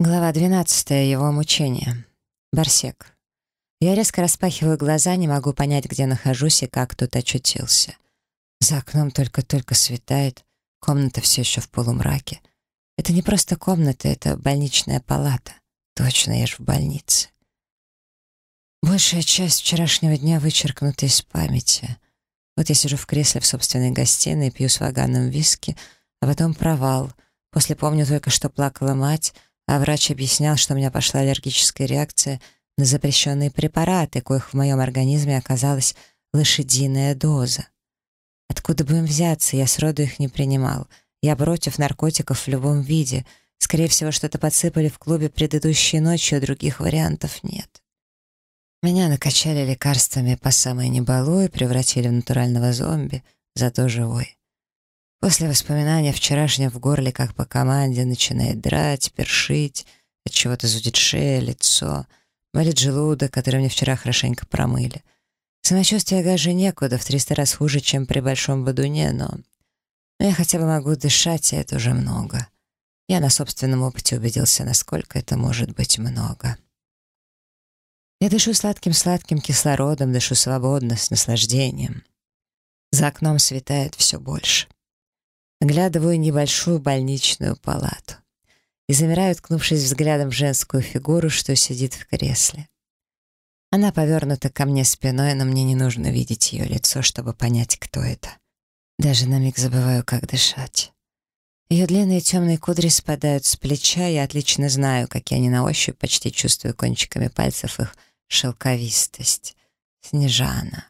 Глава 12. Его мучение. Барсек. Я резко распахиваю глаза, не могу понять, где нахожусь и как тут очутился. За окном только-только светает, комната все еще в полумраке. Это не просто комната, это больничная палата. Точно, я ж в больнице. Большая часть вчерашнего дня вычеркнута из памяти. Вот я сижу в кресле в собственной гостиной, пью с ваганом виски, а потом провал. После помню только, что плакала мать — а врач объяснял, что у меня пошла аллергическая реакция на запрещенные препараты, коих в моем организме оказалась лошадиная доза. Откуда бы им взяться, я сроду их не принимал. Я против наркотиков в любом виде. Скорее всего, что-то подсыпали в клубе предыдущей ночью, а других вариантов нет. Меня накачали лекарствами по самой небалу и превратили в натурального зомби, зато живой. После воспоминания вчерашнего в горле, как по команде, начинает драть, першить, от чего-то зудит шея, лицо, болит желудок, который мне вчера хорошенько промыли. Самочувствие гаже некуда, в триста раз хуже, чем при большом бодуне, но... но я хотя бы могу дышать, и это уже много. Я на собственном опыте убедился, насколько это может быть много. Я дышу сладким-сладким кислородом, дышу свободно, с наслаждением. За окном светает все больше. Оглядываю небольшую больничную палату и замираю, ткнувшись взглядом в женскую фигуру, что сидит в кресле. Она повернута ко мне спиной, но мне не нужно видеть ее лицо, чтобы понять, кто это. Даже на миг забываю, как дышать. Ее длинные темные кудри спадают с плеча, я отлично знаю, какие они на ощупь, почти чувствую кончиками пальцев их шелковистость. Снежана.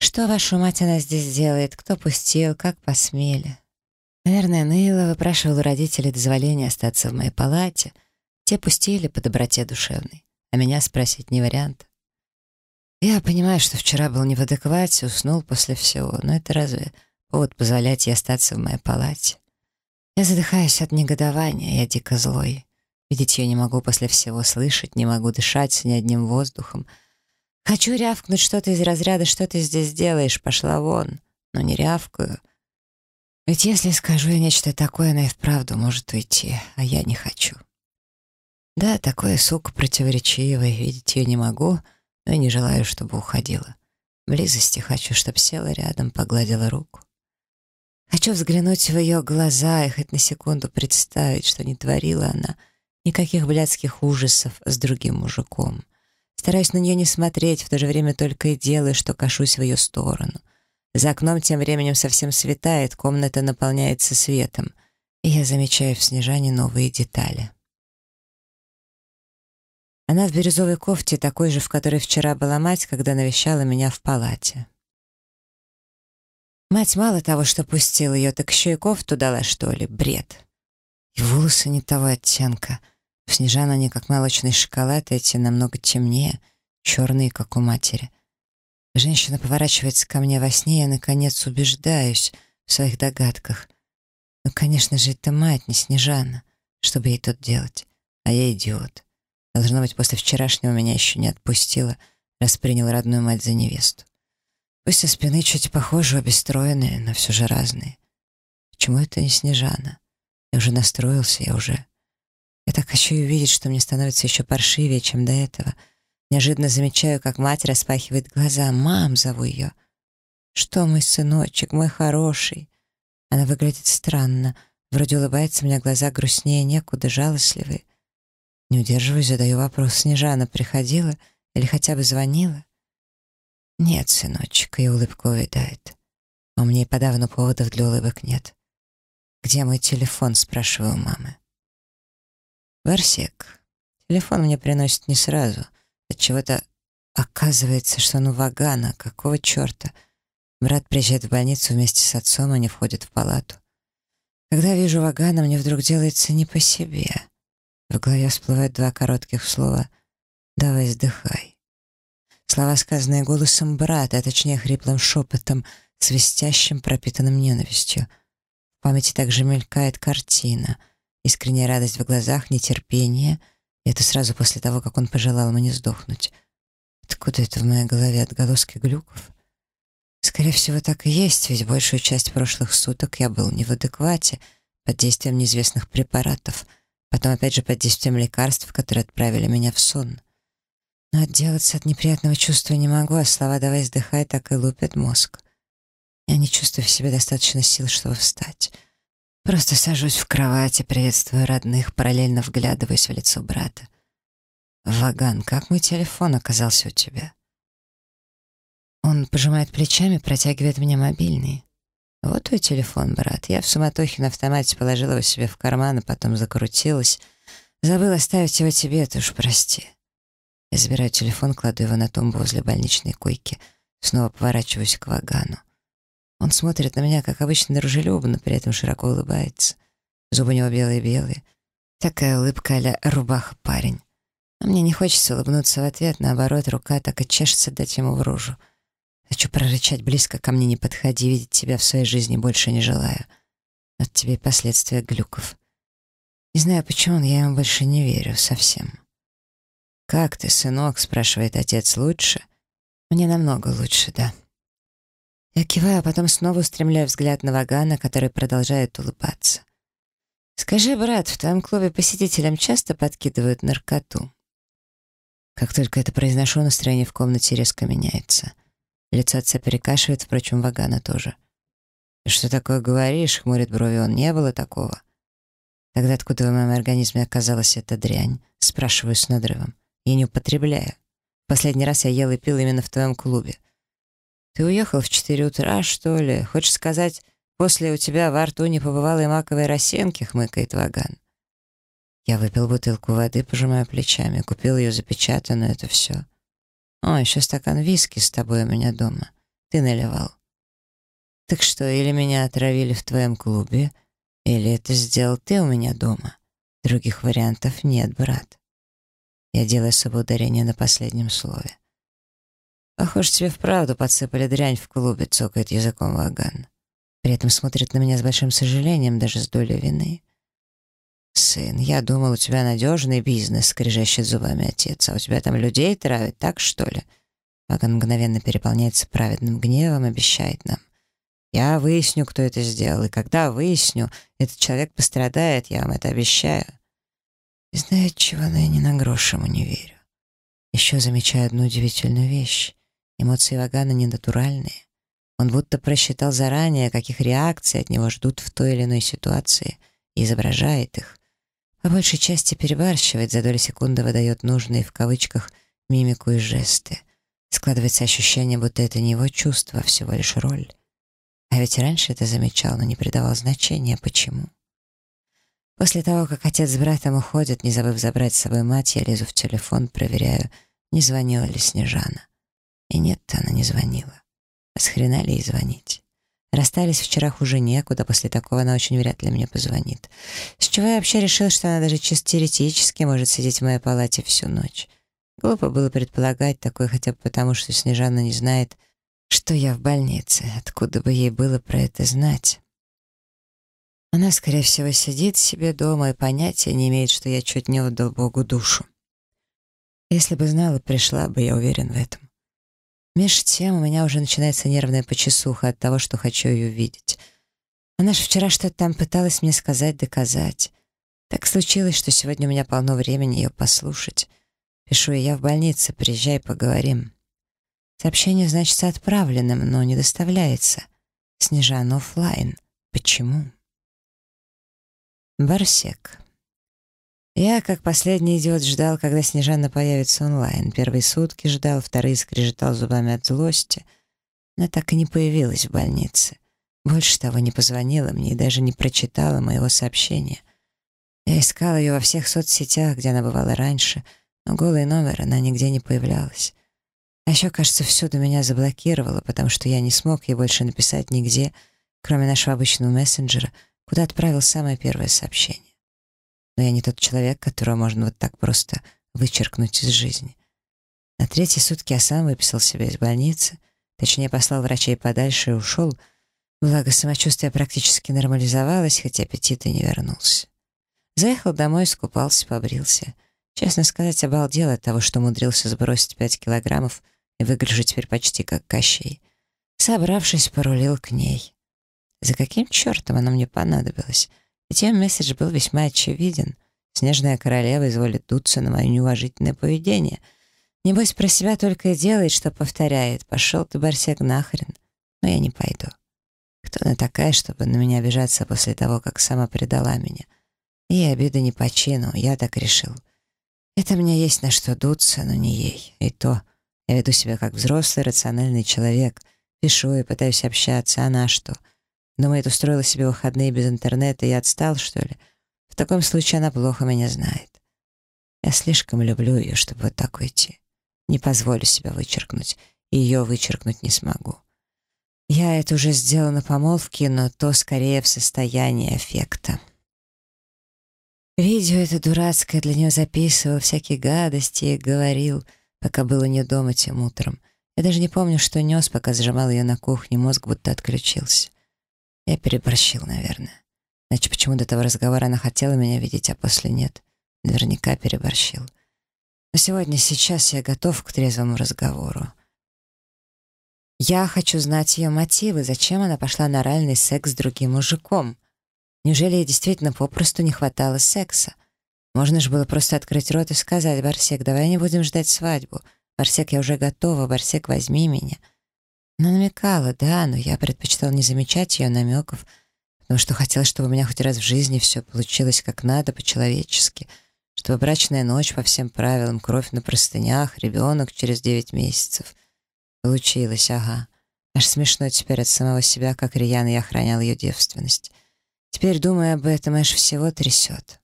Что, вашу мать, она здесь делает? Кто пустил? Как посмели? Наверное, Нейла выпрашивал у родителей дозволения остаться в моей палате. Те пустили по доброте душевной, а меня спросить не вариант. Я понимаю, что вчера был не в адеквате, уснул после всего, но это разве повод позволять ей остаться в моей палате? Я задыхаюсь от негодования, я дико злой. Видеть ее не могу после всего слышать, не могу дышать ни одним воздухом. Хочу рявкнуть что-то из разряда «что ты здесь делаешь? Пошла вон!» Но не рявкаю — ведь если скажу я нечто такое, она и вправду может уйти, а я не хочу. Да, такое, сука, противоречивое, видеть ее не могу, но и не желаю, чтобы уходила. Близости хочу, чтоб села рядом, погладила руку. Хочу взглянуть в ее глаза и хоть на секунду представить, что не творила она никаких блядских ужасов с другим мужиком. Стараюсь на нее не смотреть, в то же время только и делаю, что кашусь в ее сторону. За окном тем временем совсем светает, комната наполняется светом, и я замечаю в Снежане новые детали. Она в бирюзовой кофте, такой же, в которой вчера была мать, когда навещала меня в палате. Мать мало того, что пустила ее, так еще и кофту дала, что ли? Бред. И волосы не того оттенка. У Снежана они как молочный шоколад, эти намного темнее, черные, как у матери. Женщина поворачивается ко мне во сне, и я, наконец, убеждаюсь в своих догадках. Ну, конечно же, это мать, не Снежана. Что бы ей тут делать? А я идиот. Должно быть, после вчерашнего меня еще не отпустила, раз принял родную мать за невесту. Пусть со спины чуть похожи, обе стройные, но все же разные. Почему это не Снежана? Я уже настроился, я уже... Я так хочу увидеть, что мне становится еще паршивее, чем до этого — Неожиданно замечаю, как мать распахивает глаза. «Мам!» — зову ее. «Что, мой сыночек, мой хороший?» Она выглядит странно. Вроде улыбается, у меня глаза грустнее некуда, жалостливые. Не удерживаюсь, задаю вопрос. Снежана приходила или хотя бы звонила? Нет, сыночек, и улыбка увядает. А у меня и подавно поводов для улыбок нет. «Где мой телефон?» — спрашиваю у мамы. «Барсек. Телефон мне приносит не сразу». Отчего-то оказывается, что он у Вагана. Какого черта? Брат приезжает в больницу вместе с отцом, они входят в палату. Когда вижу Вагана, мне вдруг делается не по себе. В голове всплывают два коротких слова «давай сдыхай». Слова, сказанные голосом брата, а точнее хриплым шепотом, свистящим, пропитанным ненавистью. В памяти также мелькает картина, искренняя радость в глазах, нетерпение — это сразу после того, как он пожелал мне сдохнуть. Откуда это в моей голове отголоски глюков? Скорее всего, так и есть, ведь большую часть прошлых суток я был не в адеквате, под действием неизвестных препаратов, Потом опять же под действием лекарств, которые отправили меня в сон. Но отделаться от неприятного чувства не могу, а слова «давай сдыхай» так и лупят мозг. Я не чувствую в себе достаточно сил, чтобы встать. Просто сажусь в кровати, приветствую родных, параллельно вглядываясь в лицо брата. «Ваган, как мой телефон оказался у тебя?» Он пожимает плечами, протягивает мне мобильный. «Вот твой телефон, брат. Я в суматохе на автомате положила его себе в карман, а потом закрутилась. Забыла оставить его тебе, ты уж прости». Я забираю телефон, кладу его на тумбу возле больничной койки, снова поворачиваюсь к Вагану. Он смотрит на меня, как обычно, дружелюбно, при этом широко улыбается. Зубы у него белые-белые. Такая улыбка а рубаха парень. А мне не хочется улыбнуться в ответ, наоборот, рука так и чешется дать ему в рожу — Хочу прорычать близко ко мне не подходи, видеть тебя в своей жизни больше не желаю. От тебе последствия глюков. Не знаю почему, но я ему больше не верю совсем. «Как ты, сынок?» — спрашивает отец. «Лучше?» «Мне намного лучше, да». Я киваю, а потом снова устремляю взгляд на Вагана, который продолжает улыбаться. «Скажи, брат, в твоем клубе посетителям часто подкидывают наркоту?» Как только это произношу, настроение в комнате резко меняется. Лицо отца перекашивает, впрочем, Вагана тоже. «Ты что такое говоришь?» — хмурит брови он. «Не было такого». «Тогда откуда в моем организме оказалась эта дрянь?» — спрашиваю с надрывом. «Я не употребляю. Последний раз я ел и пил именно в твоем клубе». «Ты уехал в четыре утра, что ли? Хочешь сказать, после у тебя во рту не побывало и маковой росинки?» — хмыкает Ваган. Я выпил бутылку воды, пожимая плечами, купил ее запечатанную, это все. О, еще стакан виски с тобой у меня дома. Ты наливал. Так что, или меня отравили в твоем клубе, или это сделал ты у меня дома. Других вариантов нет, брат. Я делаю особое ударение на последнем слове. Похоже, тебе вправду подсыпали дрянь в клубе, цокает языком Ваган. При этом смотрит на меня с большим сожалением, даже с долей вины. «Сын, я думал, у тебя надежный бизнес», — скрежещет зубами отец. «А у тебя там людей травят, так что ли?» Ваган мгновенно переполняется праведным гневом, обещает нам. «Я выясню, кто это сделал, и когда выясню, этот человек пострадает, я вам это обещаю». Не знаю, чего, но я ни на грош ему не верю. Еще замечаю одну удивительную вещь. Эмоции Вагана ненатуральные. Он будто просчитал заранее, каких реакций от него ждут в той или иной ситуации, и изображает их. По большей части перебарщивает, за доли секунды выдает нужные в кавычках мимику и жесты. Складывается ощущение, будто это не его чувство, а всего лишь роль. А ведь раньше это замечал, но не придавал значения. Почему? После того, как отец с братом уходят, не забыв забрать с собой мать, я лезу в телефон, проверяю, не звонила ли Снежана. И нет, она не звонила. А с хрена ли ей звонить? Расстались вчера хуже некуда, после такого она очень вряд ли мне позвонит. С чего я вообще решил, что она даже чисто теоретически может сидеть в моей палате всю ночь? Глупо было предполагать такое хотя бы потому, что Снежана не знает, что я в больнице, откуда бы ей было про это знать. Она, скорее всего, сидит себе дома и понятия не имеет, что я чуть не отдал Богу душу. Если бы знала, пришла бы, я уверен в этом. Меж тем у меня уже начинается нервная почесуха от того, что хочу ее видеть. Она же вчера что-то там пыталась мне сказать, доказать. Так случилось, что сегодня у меня полно времени ее послушать. Пишу я в больнице, приезжай, поговорим. Сообщение значится отправленным, но не доставляется. Снежан офлайн. Почему? Барсек. Я, как последний идиот, ждал, когда Снежана появится онлайн. Первые сутки ждал, вторые скрежетал зубами от злости. Она так и не появилась в больнице. Больше того, не позвонила мне и даже не прочитала моего сообщения. Я искал ее во всех соцсетях, где она бывала раньше, но голый номер она нигде не появлялась. А еще, кажется, всюду меня заблокировала, потому что я не смог ей больше написать нигде, кроме нашего обычного мессенджера, куда отправил самое первое сообщение но я не тот человек, которого можно вот так просто вычеркнуть из жизни. На третьи сутки я сам выписал себя из больницы, точнее, послал врачей подальше и ушел, благо самочувствие практически нормализовалось, хотя аппетит и не вернулся. Заехал домой, скупался, побрился. Честно сказать, обалдел от того, что умудрился сбросить пять килограммов и выгляжу теперь почти как Кощей. Собравшись, порулил к ней. За каким чертом она мне понадобилась? Ее месседж был весьма очевиден. Снежная королева изволит дуться на мое неуважительное поведение. Небось, про себя только и делает, что повторяет. Пошел ты, Барсек, нахрен. Но я не пойду. Кто она такая, чтобы на меня обижаться после того, как сама предала меня? И обида не по чину, я так решил. Это мне есть на что дуться, но не ей. И то я веду себя как взрослый, рациональный человек. Пишу и пытаюсь общаться, а на что? Думает, устроила себе выходные без интернета и отстал, что ли? В таком случае она плохо меня знает. Я слишком люблю ее, чтобы вот так уйти. Не позволю себя вычеркнуть, и ее вычеркнуть не смогу. Я это уже сделала на помолвке, но то скорее в состоянии эффекта. Видео это дурацкое для нее записывал, всякие гадости и говорил, пока был у нее дома тем утром. Я даже не помню, что нес, пока зажимал ее на кухне, мозг будто отключился. Я переборщил, наверное. Значит, почему до того разговора она хотела меня видеть, а после нет? Наверняка переборщил. Но сегодня, сейчас я готов к трезвому разговору. Я хочу знать ее мотивы, зачем она пошла на оральный секс с другим мужиком. Неужели ей действительно попросту не хватало секса? Можно же было просто открыть рот и сказать, «Барсек, давай не будем ждать свадьбу. Барсек, я уже готова. Барсек, возьми меня». Она намекала, да, но я предпочитал не замечать ее намеков, потому что хотел, чтобы у меня хоть раз в жизни все получилось как надо, по-человечески, чтобы брачная ночь по всем правилам, кровь на простынях, ребенок через девять месяцев — Получилось, ага. Аж смешно теперь от самого себя, как рьяно я охранял ее девственность. Теперь, думая об этом, аж всего трясет.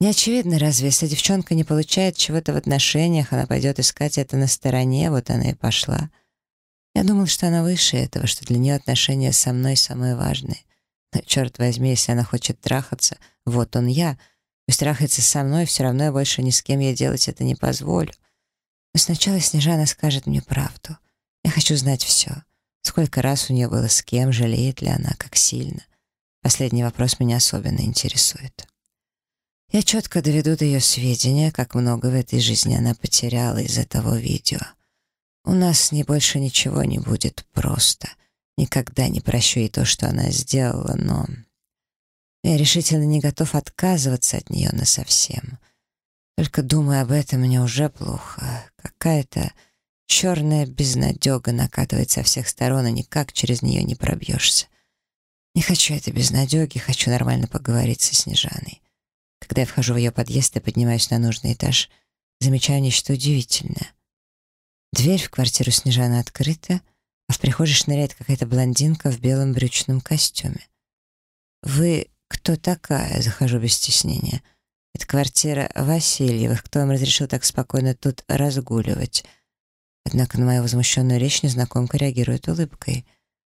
Не очевидно, разве, если девчонка не получает чего-то в отношениях, она пойдет искать это на стороне, вот она и пошла. Я думал, что она выше этого, что для нее отношения со мной самые важные. Но, черт возьми, если она хочет трахаться, вот он я. Пусть трахается со мной, все равно я больше ни с кем ей делать это не позволю. Но сначала Снежана скажет мне правду. Я хочу знать все. Сколько раз у нее было с кем, жалеет ли она, как сильно. Последний вопрос меня особенно интересует. Я четко доведу до ее сведения, как много в этой жизни она потеряла из-за того видео. У нас с ней больше ничего не будет просто. Никогда не прощу ей то, что она сделала, но... Я решительно не готов отказываться от нее насовсем. Только думая об этом, мне уже плохо. Какая-то черная безнадега накатывает со всех сторон, и никак через нее не пробьешься. Не хочу этой безнадеги, хочу нормально поговорить со Снежаной. Когда я вхожу в ее подъезд и поднимаюсь на нужный этаж, замечаю нечто удивительное. Дверь в квартиру Снежаны открыта, а в прихожей шныряет какая-то блондинка в белом брючном костюме. «Вы кто такая?» — захожу без стеснения — это квартира Васильевых. Кто вам разрешил так спокойно тут разгуливать? Однако на мою возмущенную речь незнакомка реагирует улыбкой.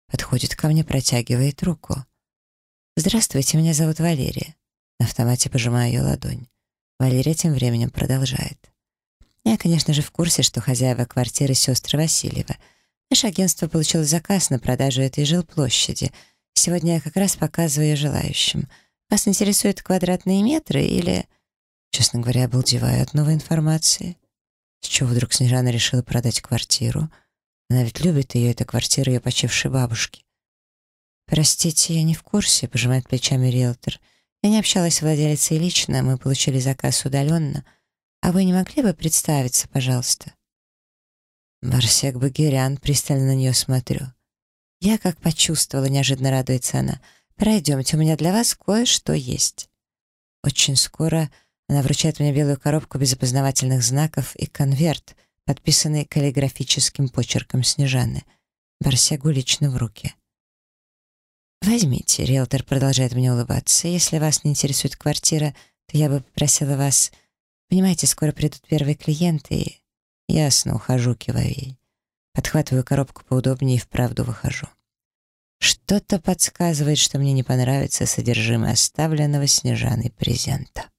Подходит ко мне, протягивает руку. «Здравствуйте, меня зовут Валерия». На автомате пожимаю ее ладонь. Валерия тем временем продолжает. Я, конечно же, в курсе, что хозяева квартиры сестры Васильева. Наше агентство получило заказ на продажу этой жилплощади. Сегодня я как раз показываю ее желающим — вас интересуют квадратные метры или...» Честно говоря, обалдеваю от новой информации. С чего вдруг Снежана решила продать квартиру? Она ведь любит ее, это квартира ее почившей бабушки. «Простите, я не в курсе», — пожимает плечами риэлтор. «Я не общалась с владелицей лично, мы получили заказ удаленно. А вы не могли бы представиться, пожалуйста?» Барсек Багирян, пристально на нее смотрю. Я как почувствовала, неожиданно радуется она — «Пройдемте, у меня для вас кое-что есть». Очень скоро она вручает мне белую коробку без опознавательных знаков и конверт, подписанный каллиграфическим почерком Снежаны. Барсягу лично в руки. «Возьмите», — риэлтор продолжает мне улыбаться. «Если вас не интересует квартира, то я бы попросила вас... Понимаете, скоро придут первые клиенты и...» «Ясно, ухожу, киваю ей. Подхватываю коробку поудобнее и вправду выхожу. Что-то подсказывает, что мне не понравится содержимое оставленного Снежаной презента.